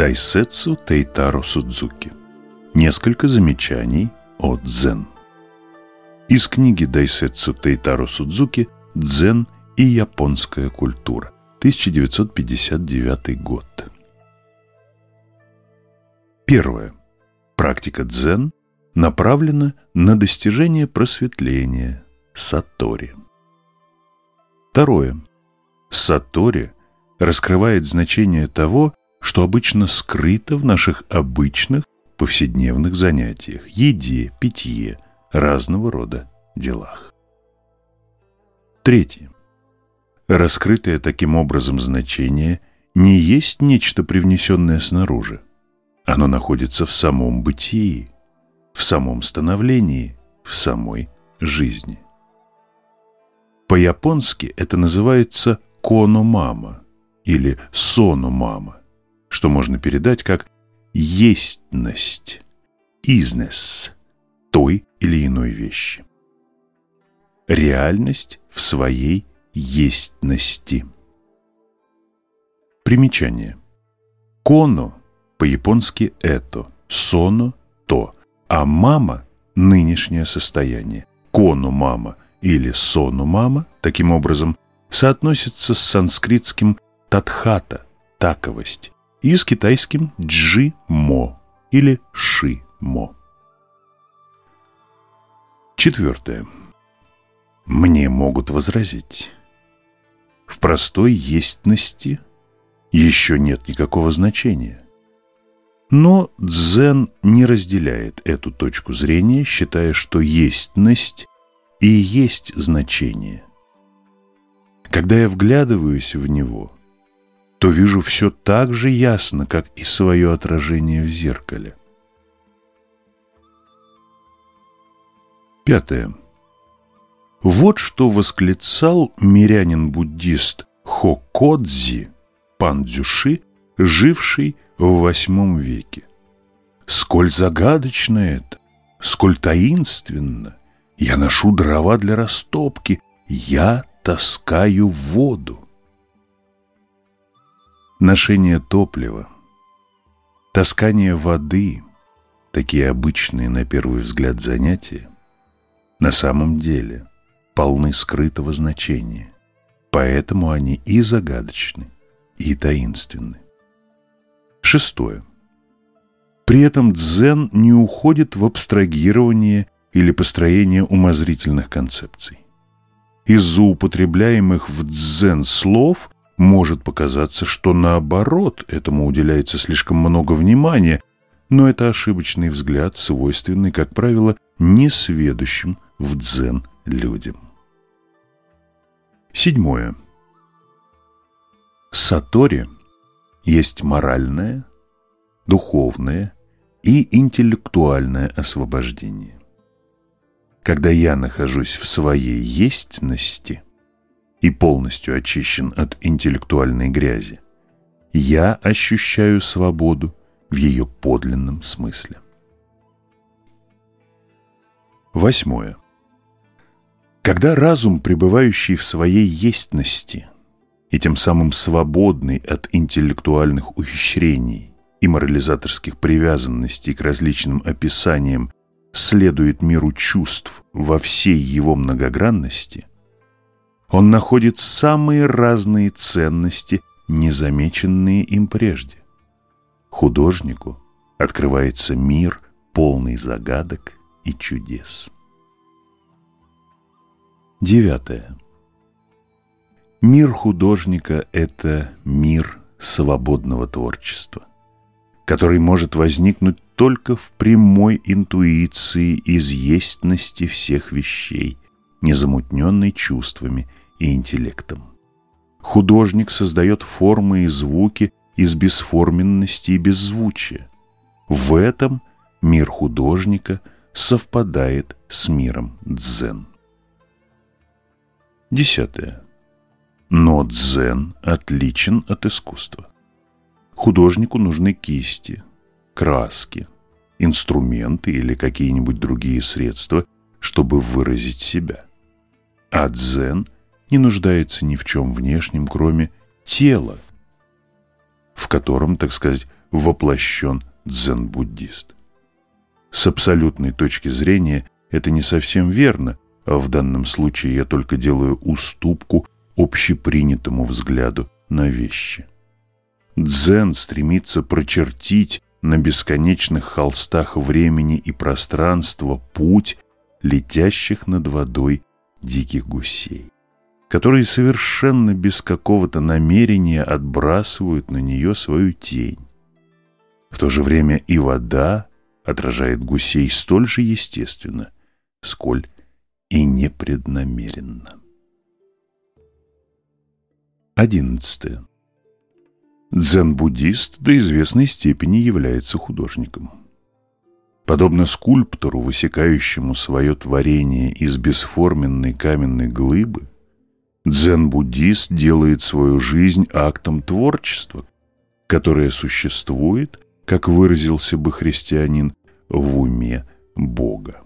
Дайсетсу Тейтаро Судзуки. Несколько замечаний о дзен. Из книги Дайсетсу Тейтаро Судзуки «Дзен и японская культура», 1959 год. Первое. Практика дзен направлена на достижение просветления, сатори. Второе. Сатори раскрывает значение того, что обычно скрыто в наших обычных повседневных занятиях, еде, питье, разного рода делах. Третье. Раскрытое таким образом значение не есть нечто привнесенное снаружи. Оно находится в самом бытии, в самом становлении, в самой жизни. По-японски это называется коно-мама или соно-мама что можно передать как «естьность», «изнес» той или иной вещи. Реальность в своей естьности. Примечание. Коно по-японски «это», соно – «то», а мама – нынешнее состояние. Коно-мама или соно-мама, таким образом, соотносится с санскритским «татхата» – «таковость», и с китайским джи-мо или ши-мо. Четвертое. Мне могут возразить. В простой естности еще нет никакого значения. Но дзен не разделяет эту точку зрения, считая, что естность и есть значение. Когда я вглядываюсь в него – то вижу все так же ясно, как и свое отражение в зеркале. Пятое. Вот что восклицал мирянин-буддист Хокодзи Пандзюши, живший в восьмом веке. Сколь загадочно это, сколь таинственно. Я ношу дрова для растопки, я таскаю воду ношение топлива, таскание воды, такие обычные на первый взгляд занятия, на самом деле полны скрытого значения, поэтому они и загадочны, и таинственны. Шестое. При этом дзен не уходит в абстрагирование или построение умозрительных концепций. Из-за употребляемых в дзен слов может показаться, что наоборот, этому уделяется слишком много внимания, но это ошибочный взгляд, свойственный, как правило, несведущим в дзен людям. Седьмое. Сатори есть моральное, духовное и интеллектуальное освобождение. Когда я нахожусь в своей естьности – и полностью очищен от интеллектуальной грязи, я ощущаю свободу в ее подлинном смысле. Восьмое. Когда разум, пребывающий в своей естности и тем самым свободный от интеллектуальных ухищрений и морализаторских привязанностей к различным описаниям, следует миру чувств во всей его многогранности, он находит самые разные ценности, незамеченные им прежде. Художнику открывается мир, полный загадок и чудес. Девятое. Мир художника – это мир свободного творчества, который может возникнуть только в прямой интуиции из всех вещей, незамутненной чувствами – и интеллектом. Художник создает формы и звуки из бесформенности и беззвучия. В этом мир художника совпадает с миром дзен. Десятое. Но дзен отличен от искусства. Художнику нужны кисти, краски, инструменты или какие-нибудь другие средства, чтобы выразить себя. А дзен – не нуждается ни в чем внешнем, кроме тела, в котором, так сказать, воплощен дзен-буддист. С абсолютной точки зрения это не совсем верно, а в данном случае я только делаю уступку общепринятому взгляду на вещи. Дзен стремится прочертить на бесконечных холстах времени и пространства путь летящих над водой диких гусей, которые совершенно без какого-то намерения отбрасывают на нее свою тень. В то же время и вода отражает гусей столь же естественно, сколь и непреднамеренно. Одиннадцатое. Дзен-буддист до известной степени является художником. Подобно скульптору, высекающему свое творение из бесформенной каменной глыбы, дзен-буддист делает свою жизнь актом творчества, которое существует, как выразился бы христианин, в уме Бога.